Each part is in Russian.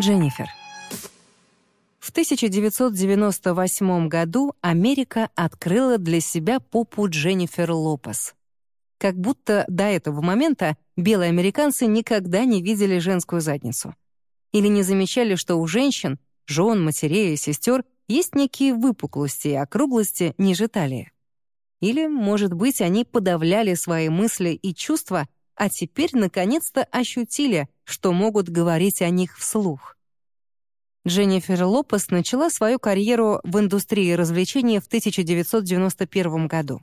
Дженнифер. В 1998 году Америка открыла для себя попу Дженнифер Лопес. Как будто до этого момента белые американцы никогда не видели женскую задницу. Или не замечали, что у женщин, жен, матерей и сестер есть некие выпуклости и округлости ниже талии. Или, может быть, они подавляли свои мысли и чувства, а теперь наконец-то ощутили, что могут говорить о них вслух. Дженнифер Лопес начала свою карьеру в индустрии развлечений в 1991 году.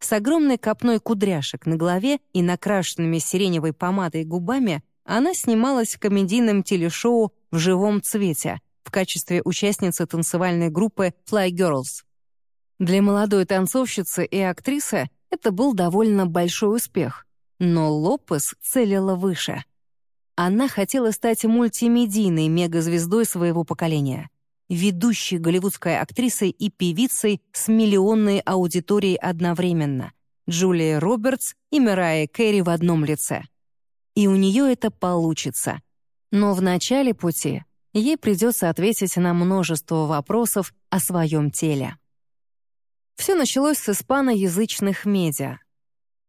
С огромной копной кудряшек на голове и накрашенными сиреневой помадой губами она снималась в комедийном телешоу «В живом цвете» в качестве участницы танцевальной группы Fly Girls. Для молодой танцовщицы и актрисы это был довольно большой успех, но Лопес целила выше — она хотела стать мультимедийной мегазвездой своего поколения, ведущей голливудской актрисой и певицей с миллионной аудиторией одновременно, Джулия Робертс и Мирая Кэрри в одном лице. И у нее это получится. Но в начале пути ей придется ответить на множество вопросов о своем теле. Все началось с испаноязычных медиа,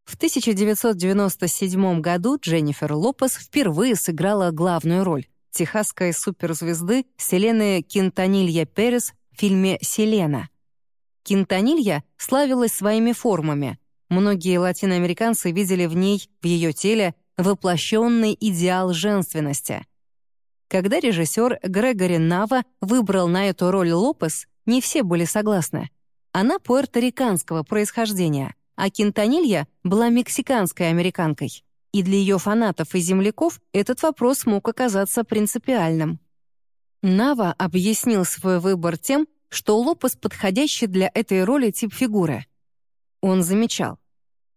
в 1997 году Дженнифер Лопес впервые сыграла главную роль техасской суперзвезды Селены Кинтанилья Перес в фильме «Селена». Кинтанилья славилась своими формами. Многие латиноамериканцы видели в ней, в ее теле, воплощенный идеал женственности. Когда режиссер Грегори Нава выбрал на эту роль Лопес, не все были согласны. Она пуэрториканского происхождения — а Кентанилья была мексиканской американкой, и для ее фанатов и земляков этот вопрос мог оказаться принципиальным. Нава объяснил свой выбор тем, что Лопес подходящий для этой роли тип фигуры. Он замечал,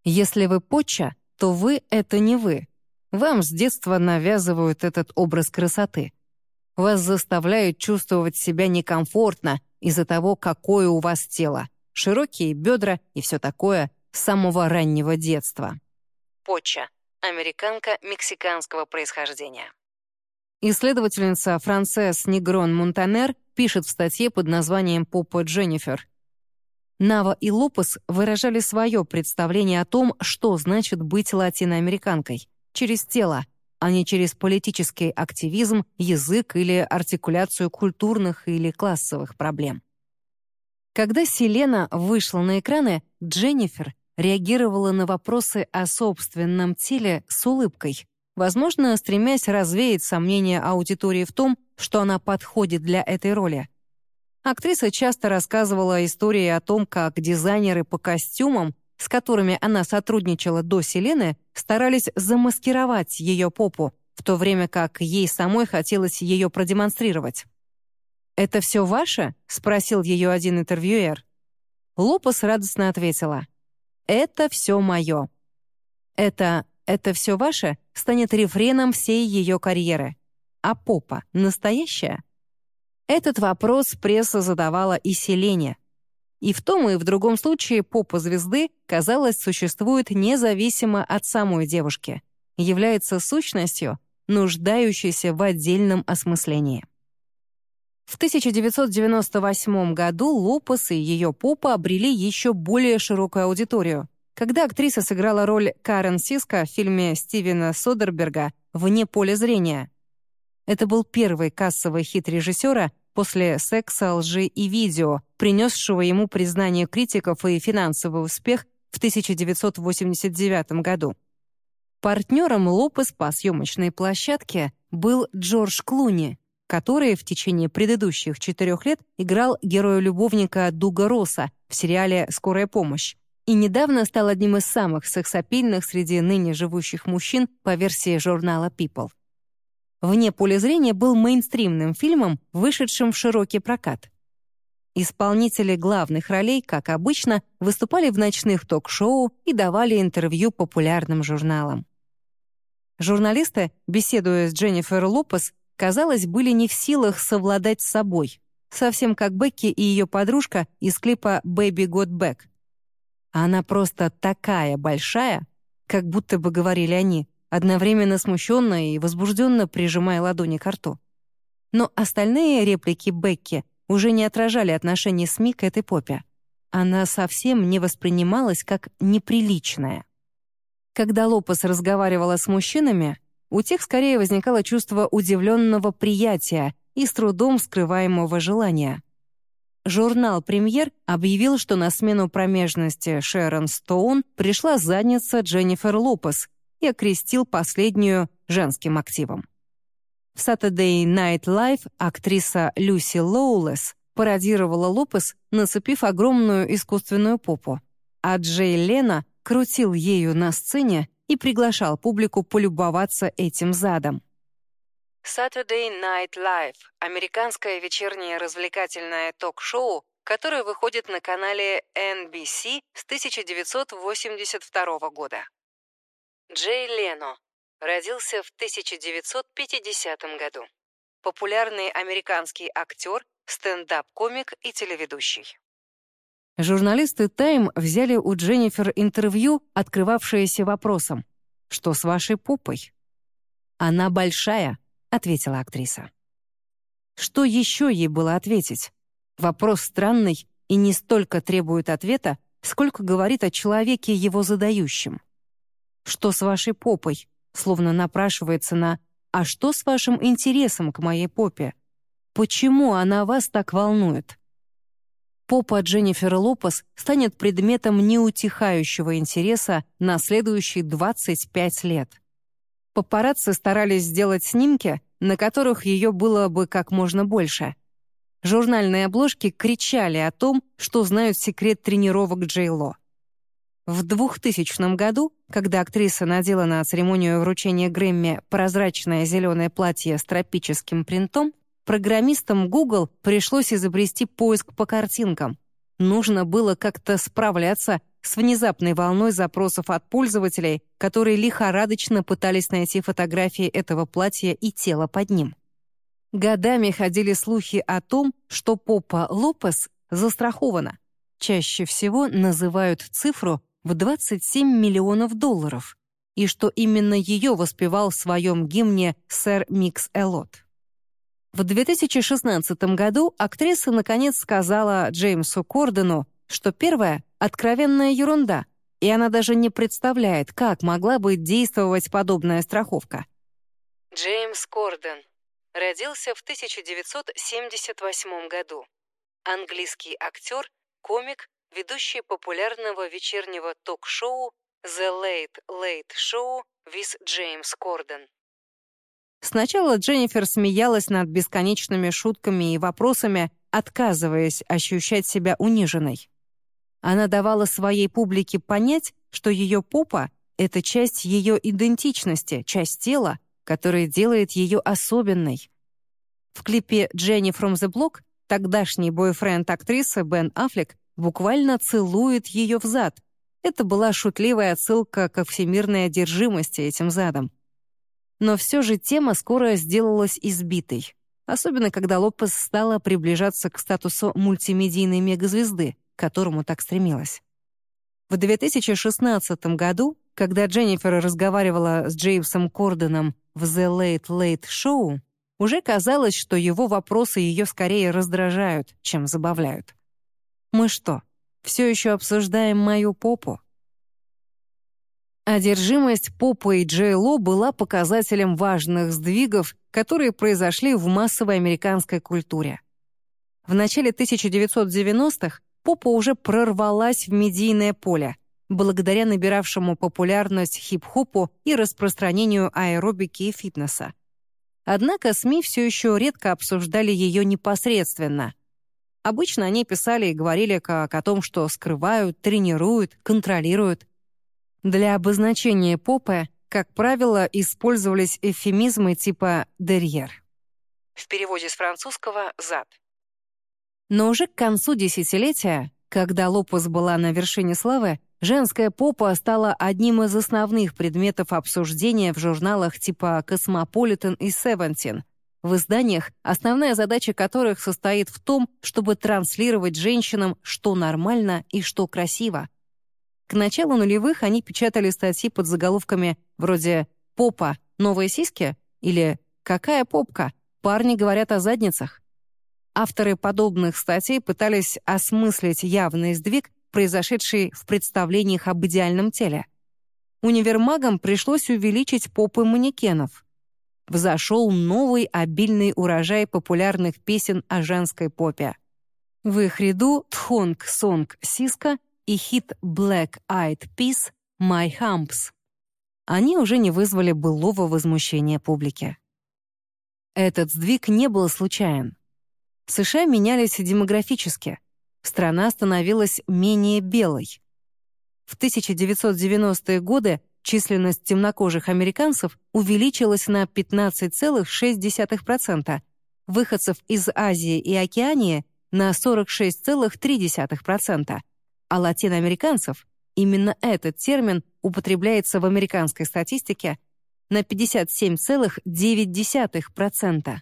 «Если вы поча, то вы — это не вы. Вам с детства навязывают этот образ красоты. Вас заставляют чувствовать себя некомфортно из-за того, какое у вас тело, широкие бедра и все такое, с самого раннего детства. Поча. Американка мексиканского происхождения. Исследовательница Франсес Негрон Монтанер пишет в статье под названием «Попа Дженнифер». Нава и Лопес выражали свое представление о том, что значит быть латиноамериканкой, через тело, а не через политический активизм, язык или артикуляцию культурных или классовых проблем. Когда Селена вышла на экраны, Дженнифер реагировала на вопросы о собственном теле с улыбкой, возможно, стремясь развеять сомнения аудитории в том, что она подходит для этой роли. Актриса часто рассказывала истории о том, как дизайнеры по костюмам, с которыми она сотрудничала до Селены, старались замаскировать ее попу, в то время как ей самой хотелось ее продемонстрировать. «Это все ваше?» — спросил ее один интервьюер. Лопес радостно ответила — это все мое. Это «это все ваше» станет рефреном всей ее карьеры. А попа настоящая? Этот вопрос пресса задавала и Селене. И в том и в другом случае попа звезды, казалось, существует независимо от самой девушки, является сущностью, нуждающейся в отдельном осмыслении. В 1998 году Лопес и ее попа обрели еще более широкую аудиторию, когда актриса сыграла роль Карен Сиска в фильме Стивена Содерберга «Вне поля зрения». Это был первый кассовый хит режиссера после «Секса, лжи и видео», принесшего ему признание критиков и финансовый успех в 1989 году. Партнером Лопес по съемочной площадке был Джордж Клуни, который в течение предыдущих четырех лет играл героя-любовника Дуга Росса в сериале «Скорая помощь» и недавно стал одним из самых сексапильных среди ныне живущих мужчин по версии журнала People. «Вне поля зрения» был мейнстримным фильмом, вышедшим в широкий прокат. Исполнители главных ролей, как обычно, выступали в ночных ток-шоу и давали интервью популярным журналам. Журналисты, беседуя с Дженнифер Лопес, казалось, были не в силах совладать с собой, совсем как Бекки и ее подружка из клипа «Baby Got Back». Она просто такая большая, как будто бы говорили они, одновременно смущенно и возбужденно прижимая ладони к рту. Но остальные реплики Бекки уже не отражали отношение СМИ к этой попе. Она совсем не воспринималась как неприличная. Когда Лопес разговаривала с мужчинами, у тех скорее возникало чувство удивленного приятия и с трудом скрываемого желания. Журнал «Премьер» объявил, что на смену промежности Шерон Стоун пришла задница Дженнифер Лопес и окрестил последнюю женским активом. В Saturday Night Live актриса Люси Лоулес пародировала Лопес, нацепив огромную искусственную попу, а Джей Лена крутил ею на сцене и приглашал публику полюбоваться этим задом. Saturday Night Live — американское вечернее развлекательное ток-шоу, которое выходит на канале NBC с 1982 года. Джей Лено родился в 1950 году. Популярный американский актер, стендап-комик и телеведущий. Журналисты «Тайм» взяли у Дженнифер интервью, открывавшееся вопросом «Что с вашей попой?» «Она большая», — ответила актриса. Что еще ей было ответить? Вопрос странный и не столько требует ответа, сколько говорит о человеке его задающем. «Что с вашей попой?» словно напрашивается на «А что с вашим интересом к моей попе? Почему она вас так волнует?» Попа Дженнифер Лопес станет предметом неутихающего интереса на следующие 25 лет. Папарацци старались сделать снимки, на которых ее было бы как можно больше. Журнальные обложки кричали о том, что знают секрет тренировок Джей Ло. В 2000 году, когда актриса надела на церемонию вручения Грэмми прозрачное зеленое платье с тропическим принтом, программистам Google пришлось изобрести поиск по картинкам. Нужно было как-то справляться с внезапной волной запросов от пользователей, которые лихорадочно пытались найти фотографии этого платья и тела под ним. Годами ходили слухи о том, что попа Лопес застрахована. Чаще всего называют цифру в 27 миллионов долларов, и что именно ее воспевал в своем гимне сэр Микс Элот. В 2016 году актриса наконец сказала Джеймсу Кордену, что первая — откровенная ерунда, и она даже не представляет, как могла бы действовать подобная страховка. Джеймс Корден родился в 1978 году. Английский актер, комик, ведущий популярного вечернего ток-шоу «The Late Late Show» with Джеймс Корден. Сначала Дженнифер смеялась над бесконечными шутками и вопросами, отказываясь ощущать себя униженной. Она давала своей публике понять, что ее попа — это часть ее идентичности, часть тела, которая делает ее особенной. В клипе «Дженни from the Block» тогдашний бойфренд актрисы Бен Аффлек буквально целует ее в зад. Это была шутливая отсылка ко всемирной одержимости этим задом. Но все же тема скоро сделалась избитой, особенно когда Лопес стала приближаться к статусу мультимедийной мегазвезды, к которому так стремилась. В 2016 году, когда Дженнифер разговаривала с Джеймсом Корденом в The Late Late Show, уже казалось, что его вопросы ее скорее раздражают, чем забавляют. Мы что, все еще обсуждаем мою попу? Одержимость Попа и Джей Ло была показателем важных сдвигов, которые произошли в массовой американской культуре. В начале 1990-х Попа уже прорвалась в медийное поле, благодаря набиравшему популярность хип-хопу и распространению аэробики и фитнеса. Однако СМИ все еще редко обсуждали ее непосредственно, Обычно они писали и говорили как о том, что скрывают, тренируют, контролируют. Для обозначения попы, как правило, использовались эвфемизмы типа «дерьер». В переводе с французского «зад». Но уже к концу десятилетия, когда Лопес была на вершине славы, женская попа стала одним из основных предметов обсуждения в журналах типа «Cosmopolitan» и «Seventeen», в изданиях, основная задача которых состоит в том, чтобы транслировать женщинам, что нормально и что красиво. К началу нулевых они печатали статьи под заголовками вроде «Попа, новые сиськи» или «Какая попка? парни говорят о задницах. Авторы подобных статей пытались осмыслить явный сдвиг, произошедший в представлениях об идеальном теле. Универмагам пришлось увеличить попы манекенов. Взошел новый обильный урожай популярных песен о женской попе. В их ряду Тхонг Сонг Сиска и хит Black Eyed Peas «My Humps». Они уже не вызвали былого возмущения публики. Этот сдвиг не был случайен. США менялись демографически. Страна становилась менее белой. В 1990-е годы численность темнокожих американцев увеличилась на 15,6%, выходцев из Азии и Океании — на 46,3%, а латиноамериканцев именно этот термин употребляется в американской статистике на 57,9%.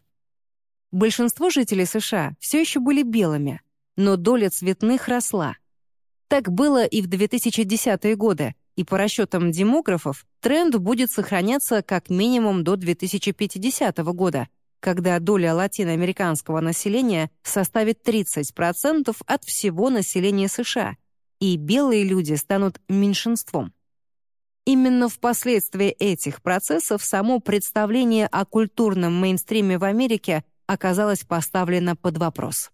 Большинство жителей США все еще были белыми, но доля цветных росла. Так было и в 2010-е годы, и по расчетам демографов тренд будет сохраняться как минимум до 2050 года, когда доля латиноамериканского населения составит 30% от всего населения США, и белые люди станут меньшинством. Именно впоследствии этих процессов само представление о культурном мейнстриме в Америке оказалось поставлено под вопрос.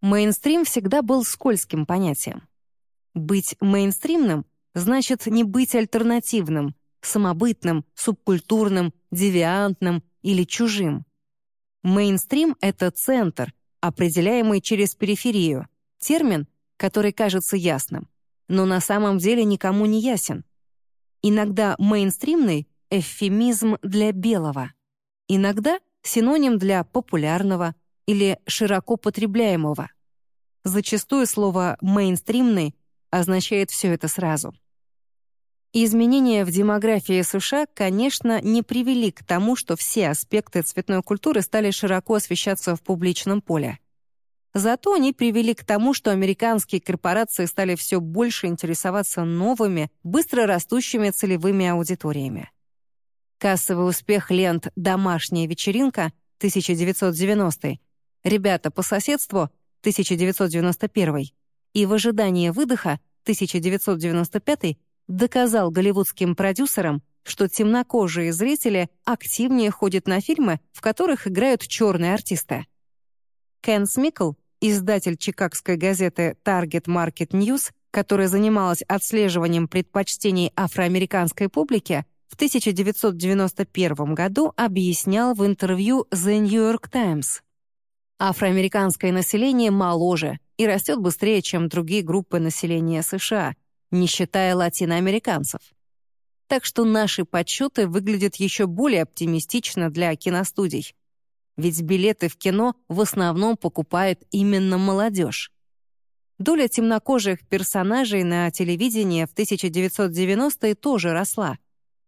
Мейнстрим всегда был скользким понятием. Быть мейнстримным значит не быть альтернативным, самобытным, субкультурным, девиантным или чужим. Мейнстрим — это центр, определяемый через периферию, термин, который кажется ясным, но на самом деле никому не ясен. Иногда мейнстримный — эвфемизм для белого, иногда синоним для популярного или широко потребляемого. Зачастую слово «мейнстримный» означает все это сразу. Изменения в демографии США, конечно, не привели к тому, что все аспекты цветной культуры стали широко освещаться в публичном поле. Зато они привели к тому, что американские корпорации стали все больше интересоваться новыми, быстро растущими целевыми аудиториями. Кассовый успех лент «Домашняя вечеринка» 1990 «Ребята по соседству» 1991 и «В ожидании выдоха» 1995 доказал голливудским продюсерам, что темнокожие зрители активнее ходят на фильмы, в которых играют черные артисты. Кен Смикл, издатель чикагской газеты Target Market News, которая занималась отслеживанием предпочтений афроамериканской публики, в 1991 году объяснял в интервью The New York Times. Афроамериканское население моложе и растет быстрее, чем другие группы населения США, не считая латиноамериканцев. Так что наши подсчеты выглядят еще более оптимистично для киностудий. Ведь билеты в кино в основном покупает именно молодежь. Доля темнокожих персонажей на телевидении в 1990-е тоже росла.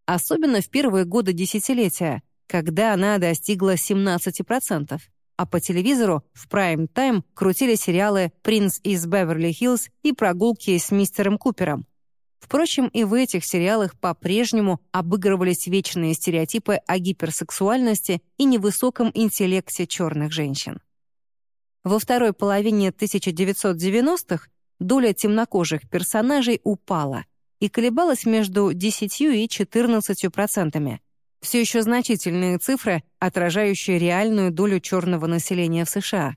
Особенно в первые годы десятилетия, когда она достигла 17% а по телевизору в прайм-тайм крутили сериалы «Принц из Беверли-Хиллз» и «Прогулки с мистером Купером». Впрочем, и в этих сериалах по-прежнему обыгрывались вечные стереотипы о гиперсексуальности и невысоком интеллекте черных женщин. Во второй половине 1990-х доля темнокожих персонажей упала и колебалась между 10 и 14 процентами, все еще значительные цифры, отражающие реальную долю черного населения в США.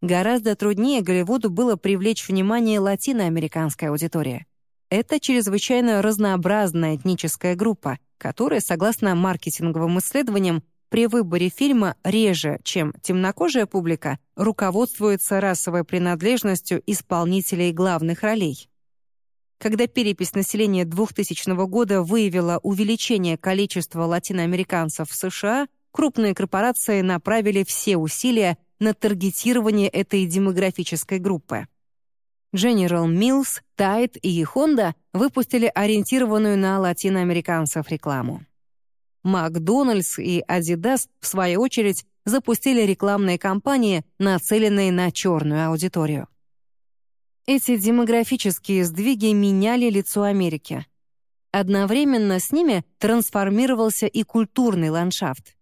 Гораздо труднее Голливуду было привлечь внимание латиноамериканской аудитории. Это чрезвычайно разнообразная этническая группа, которая, согласно маркетинговым исследованиям, при выборе фильма реже, чем темнокожая публика, руководствуется расовой принадлежностью исполнителей главных ролей. Когда перепись населения 2000 года выявила увеличение количества латиноамериканцев в США, крупные корпорации направили все усилия на таргетирование этой демографической группы. General Mills, Tide и Honda выпустили ориентированную на латиноамериканцев рекламу. Макдональдс и Adidas, в свою очередь, запустили рекламные кампании, нацеленные на черную аудиторию. Эти демографические сдвиги меняли лицо Америки. Одновременно с ними трансформировался и культурный ландшафт.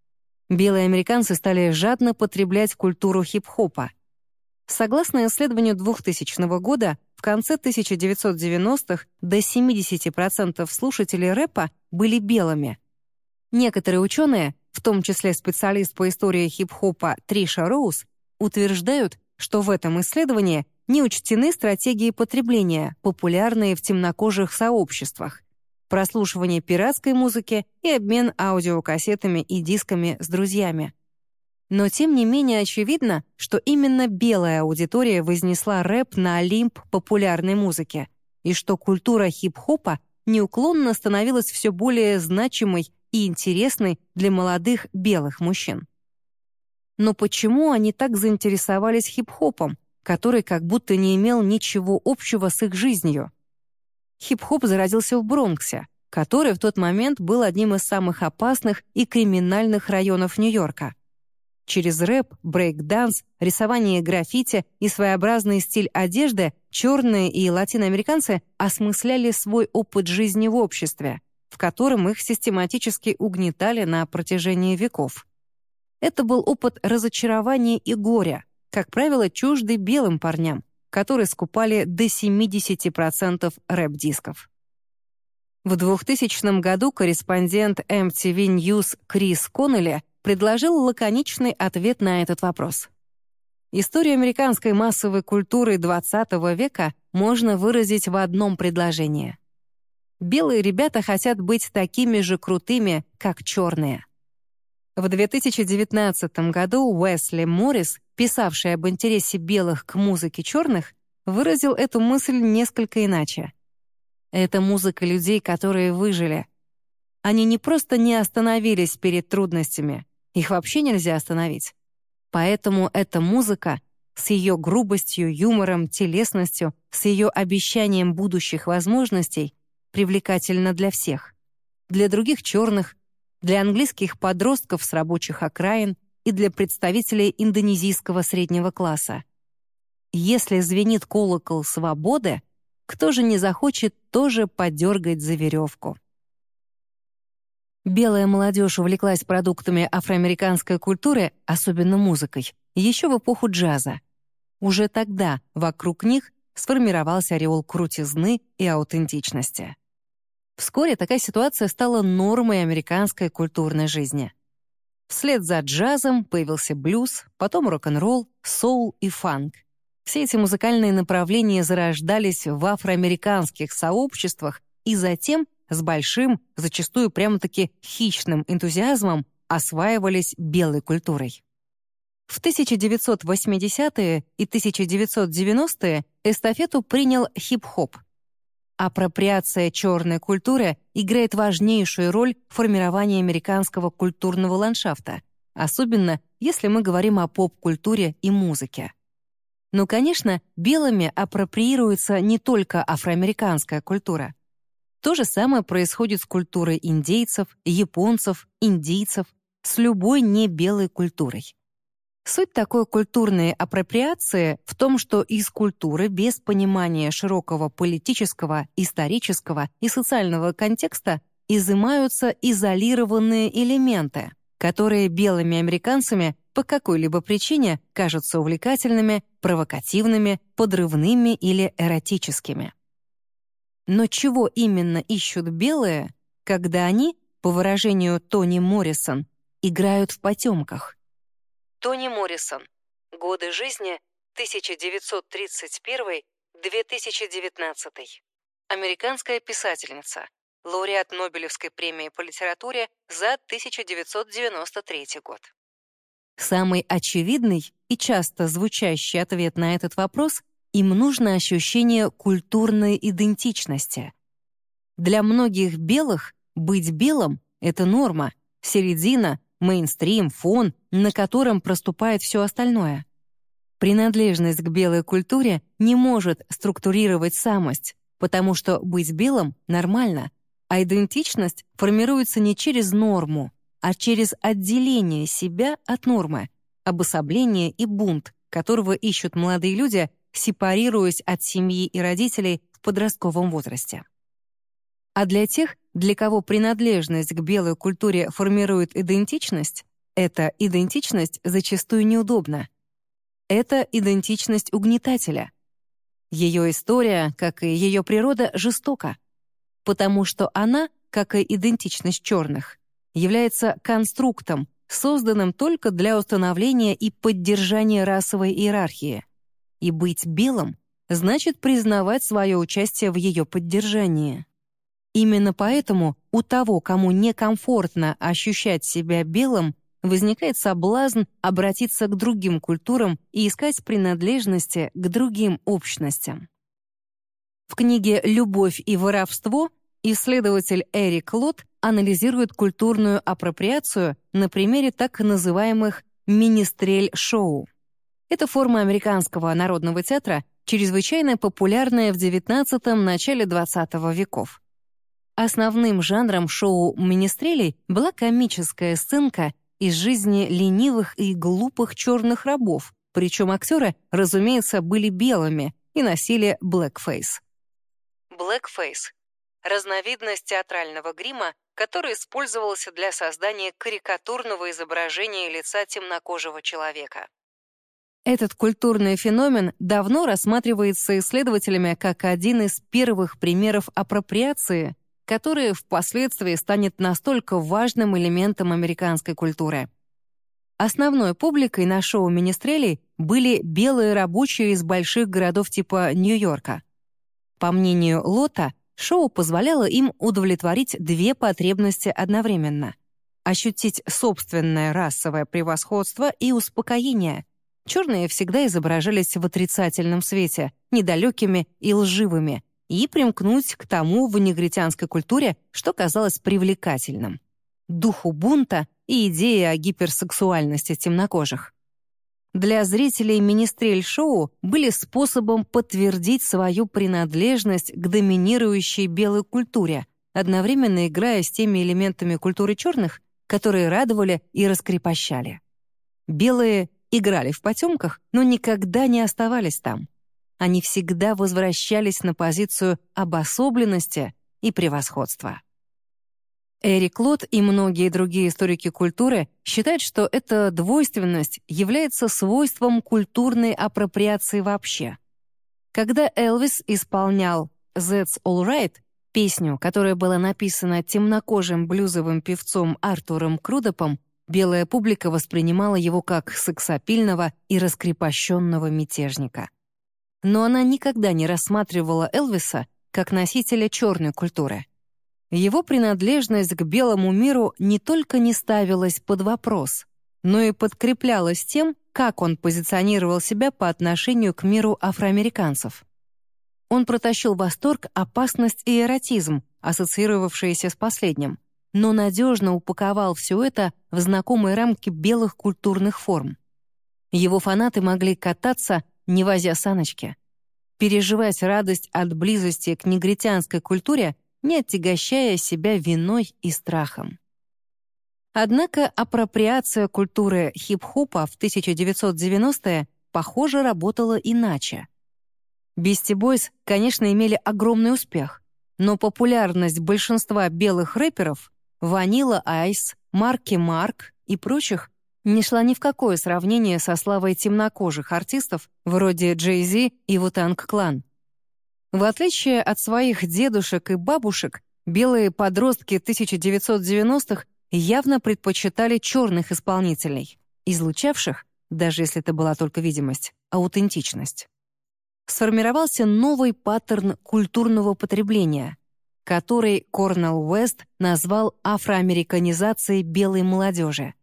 Белые американцы стали жадно потреблять культуру хип-хопа. Согласно исследованию 2000 года, в конце 1990-х до 70% слушателей рэпа были белыми. Некоторые ученые, в том числе специалист по истории хип-хопа Триша Роуз, утверждают, что в этом исследовании не учтены стратегии потребления, популярные в темнокожих сообществах, прослушивание пиратской музыки и обмен аудиокассетами и дисками с друзьями. Но тем не менее очевидно, что именно белая аудитория вознесла рэп на олимп популярной музыки, и что культура хип-хопа неуклонно становилась все более значимой и интересной для молодых белых мужчин. Но почему они так заинтересовались хип-хопом, который как будто не имел ничего общего с их жизнью? Хип-хоп зародился в Бронксе, который в тот момент был одним из самых опасных и криминальных районов Нью-Йорка. Через рэп, брейк-данс, рисование граффити и своеобразный стиль одежды черные и латиноамериканцы осмысляли свой опыт жизни в обществе, в котором их систематически угнетали на протяжении веков. Это был опыт разочарования и горя, как правило, чуждый белым парням, которые скупали до 70% рэп-дисков. В 2000 году корреспондент MTV News Крис Коннелли предложил лаконичный ответ на этот вопрос. Историю американской массовой культуры XX века можно выразить в одном предложении. Белые ребята хотят быть такими же крутыми, как черные. В 2019 году Уэсли Моррис, писавший об интересе белых к музыке черных, выразил эту мысль несколько иначе. Это музыка людей, которые выжили. Они не просто не остановились перед трудностями, их вообще нельзя остановить. Поэтому эта музыка с ее грубостью, юмором, телесностью, с ее обещанием будущих возможностей привлекательна для всех. Для других черных, для английских подростков с рабочих окраин и для представителей индонезийского среднего класса. Если звенит колокол свободы, кто же не захочет тоже подергать за веревку? Белая молодежь увлеклась продуктами афроамериканской культуры, особенно музыкой, еще в эпоху джаза. Уже тогда вокруг них сформировался ореол крутизны и аутентичности. Вскоре такая ситуация стала нормой американской культурной жизни. Вслед за джазом появился блюз, потом рок-н-ролл, соул и фанк. Все эти музыкальные направления зарождались в афроамериканских сообществах и затем с большим, зачастую прямо-таки хищным энтузиазмом осваивались белой культурой. В 1980-е и 1990-е эстафету принял хип-хоп. Апроприация черной культуры играет важнейшую роль в формировании американского культурного ландшафта, особенно если мы говорим о поп-культуре и музыке. Но, конечно, белыми апроприируется не только афроамериканская культура. То же самое происходит с культурой индейцев, японцев, индийцев, с любой небелой культурой. Суть такой культурной апроприации в том, что из культуры без понимания широкого политического, исторического и социального контекста изымаются изолированные элементы, которые белыми американцами по какой-либо причине кажутся увлекательными, провокативными, подрывными или эротическими. Но чего именно ищут белые, когда они, по выражению Тони Моррисон, играют в потемках? Тони Моррисон. Годы жизни 1931-2019. Американская писательница. Лауреат Нобелевской премии по литературе за 1993 год. Самый очевидный и часто звучащий ответ на этот вопрос им нужно ощущение культурной идентичности. Для многих белых быть белым — это норма, середина, мейнстрим, фон, на котором проступает все остальное. Принадлежность к белой культуре не может структурировать самость, потому что быть белым нормально, а идентичность формируется не через норму, а через отделение себя от нормы, обособление и бунт, которого ищут молодые люди, сепарируясь от семьи и родителей в подростковом возрасте. А для тех, для кого принадлежность к белой культуре формирует идентичность, Эта идентичность зачастую неудобна. Это идентичность угнетателя. Ее история, как и ее природа, жестока, потому что она, как и идентичность черных, является конструктом, созданным только для установления и поддержания расовой иерархии. И быть белым значит признавать свое участие в ее поддержании. Именно поэтому у того, кому некомфортно ощущать себя белым, возникает соблазн обратиться к другим культурам и искать принадлежности к другим общностям. В книге «Любовь и воровство» исследователь Эрик Лот анализирует культурную апроприацию на примере так называемых «министрель-шоу». Это форма американского народного театра, чрезвычайно популярная в XIX – начале XX веков. Основным жанром шоу «Министрелей» была комическая сценка из жизни ленивых и глупых черных рабов, причем актеры, разумеется, были белыми и носили blackface. Blackface — разновидность театрального грима, который использовался для создания карикатурного изображения лица темнокожего человека. Этот культурный феномен давно рассматривается исследователями как один из первых примеров апроприации, который впоследствии станет настолько важным элементом американской культуры. Основной публикой на шоу «Министрелей» были белые рабочие из больших городов типа Нью-Йорка. По мнению Лота, шоу позволяло им удовлетворить две потребности одновременно — ощутить собственное расовое превосходство и успокоение. Черные всегда изображались в отрицательном свете, недалекими и лживыми, и примкнуть к тому в негритянской культуре, что казалось привлекательным — духу бунта и идее о гиперсексуальности темнокожих. Для зрителей министрель-шоу были способом подтвердить свою принадлежность к доминирующей белой культуре, одновременно играя с теми элементами культуры черных, которые радовали и раскрепощали. Белые играли в потемках, но никогда не оставались там они всегда возвращались на позицию обособленности и превосходства. Эрик Лот и многие другие историки культуры считают, что эта двойственность является свойством культурной апроприации вообще. Когда Элвис исполнял «That's All Right», песню, которая была написана темнокожим блюзовым певцом Артуром Крудопом, белая публика воспринимала его как сексапильного и раскрепощенного мятежника но она никогда не рассматривала Элвиса как носителя черной культуры. Его принадлежность к белому миру не только не ставилась под вопрос, но и подкреплялась тем, как он позиционировал себя по отношению к миру афроамериканцев. Он протащил восторг, опасность и эротизм, ассоциировавшиеся с последним, но надежно упаковал все это в знакомые рамки белых культурных форм. Его фанаты могли кататься не возя саночки. Переживать радость от близости к негритянской культуре, не отягощая себя виной и страхом. Однако апроприация культуры хип-хопа в 1990-е, похоже, работала иначе. Beastie Boys, конечно, имели огромный успех, но популярность большинства белых рэперов — Vanilla Ice, Марки Марк и прочих не шла ни в какое сравнение со славой темнокожих артистов вроде Джей-Зи и Вутанг Клан. В отличие от своих дедушек и бабушек, белые подростки 1990-х явно предпочитали черных исполнителей, излучавших, даже если это была только видимость, аутентичность. Сформировался новый паттерн культурного потребления, который Корнелл Уэст назвал афроамериканизацией белой молодежи.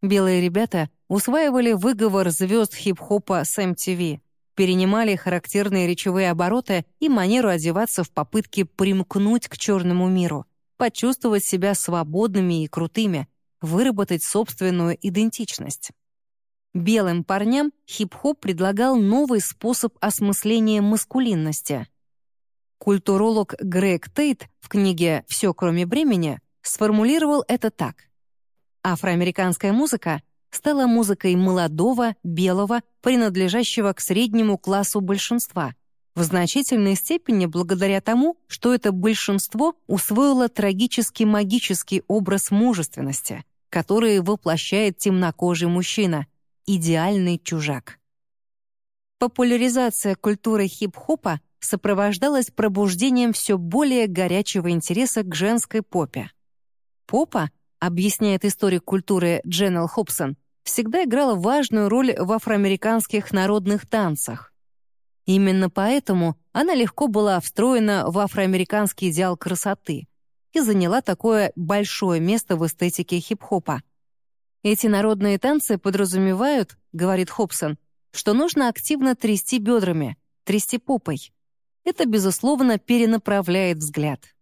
Белые ребята усваивали выговор звезд хип-хопа с MTV, перенимали характерные речевые обороты и манеру одеваться в попытке примкнуть к черному миру, почувствовать себя свободными и крутыми, выработать собственную идентичность. Белым парням хип-хоп предлагал новый способ осмысления маскулинности. Культуролог Грег Тейт в книге «Все, кроме бремени» сформулировал это так — Афроамериканская музыка стала музыкой молодого, белого, принадлежащего к среднему классу большинства, в значительной степени благодаря тому, что это большинство усвоило трагически магический образ мужественности, которые воплощает темнокожий мужчина, идеальный чужак. Популяризация культуры хип-хопа сопровождалась пробуждением все более горячего интереса к женской попе. Попа, объясняет историк культуры Дженнел Хобсон, всегда играла важную роль в афроамериканских народных танцах. Именно поэтому она легко была встроена в афроамериканский идеал красоты и заняла такое большое место в эстетике хип-хопа. Эти народные танцы подразумевают, говорит Хобсон, что нужно активно трясти бедрами, трясти попой. Это, безусловно, перенаправляет взгляд.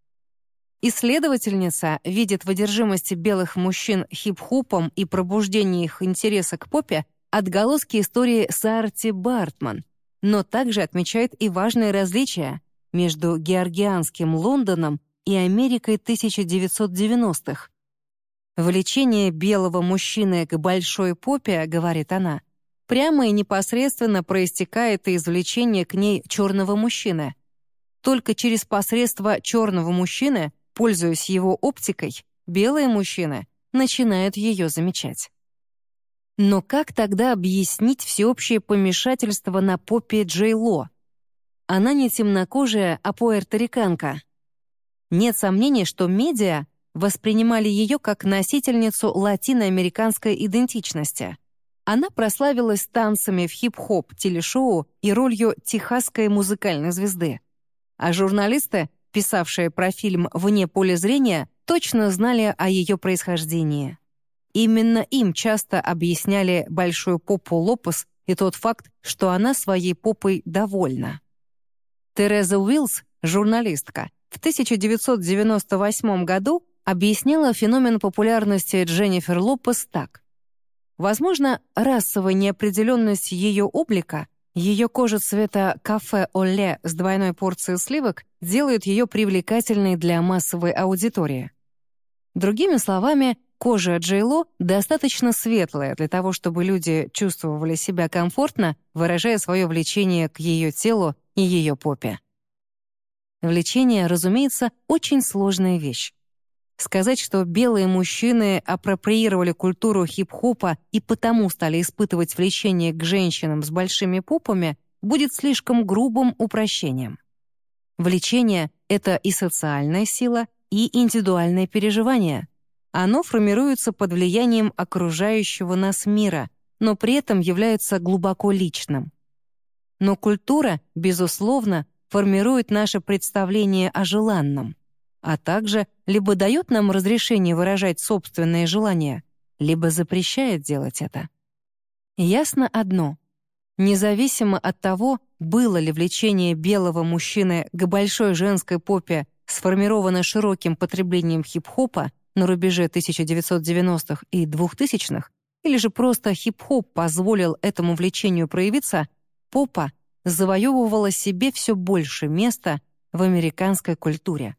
Исследовательница видит в одержимости белых мужчин хип-хопом и пробуждении их интереса к попе отголоски истории Сарти Бартман, но также отмечает и важные различия между георгианским Лондоном и Америкой 1990-х. «Влечение белого мужчины к большой попе, — говорит она, — прямо и непосредственно проистекает из влечения к ней черного мужчины. Только через посредство черного мужчины, пользуясь его оптикой, белые мужчины начинают ее замечать. Но как тогда объяснить всеобщее помешательство на попе Джей Ло? Она не темнокожая, а пуэрториканка. Нет сомнений, что медиа воспринимали ее как носительницу латиноамериканской идентичности. Она прославилась танцами в хип-хоп телешоу и ролью техасской музыкальной звезды. А журналисты, писавшие про фильм «Вне поля зрения», точно знали о ее происхождении. Именно им часто объясняли большую попу Лопес и тот факт, что она своей попой довольна. Тереза Уиллс, журналистка, в 1998 году объясняла феномен популярности Дженнифер Лопес так. Возможно, расовая неопределенность ее облика, ее кожа цвета кафе-оле с двойной порцией сливок делают ее привлекательной для массовой аудитории. Другими словами, Кожа Джейло достаточно светлая для того, чтобы люди чувствовали себя комфортно, выражая свое влечение к ее телу и ее попе. Влечение, разумеется, очень сложная вещь. Сказать, что белые мужчины апроприировали культуру хип-хопа и потому стали испытывать влечение к женщинам с большими попами, будет слишком грубым упрощением. Влечение — это и социальная сила, и индивидуальное переживание, оно формируется под влиянием окружающего нас мира, но при этом является глубоко личным. Но культура, безусловно, формирует наше представление о желанном, а также либо дает нам разрешение выражать собственные желания, либо запрещает делать это. Ясно одно. Независимо от того, было ли влечение белого мужчины к большой женской попе сформировано широким потреблением хип-хопа на рубеже 1990-х и 2000-х, или же просто хип-хоп позволил этому влечению проявиться, попа завоевывала себе все больше места в американской культуре.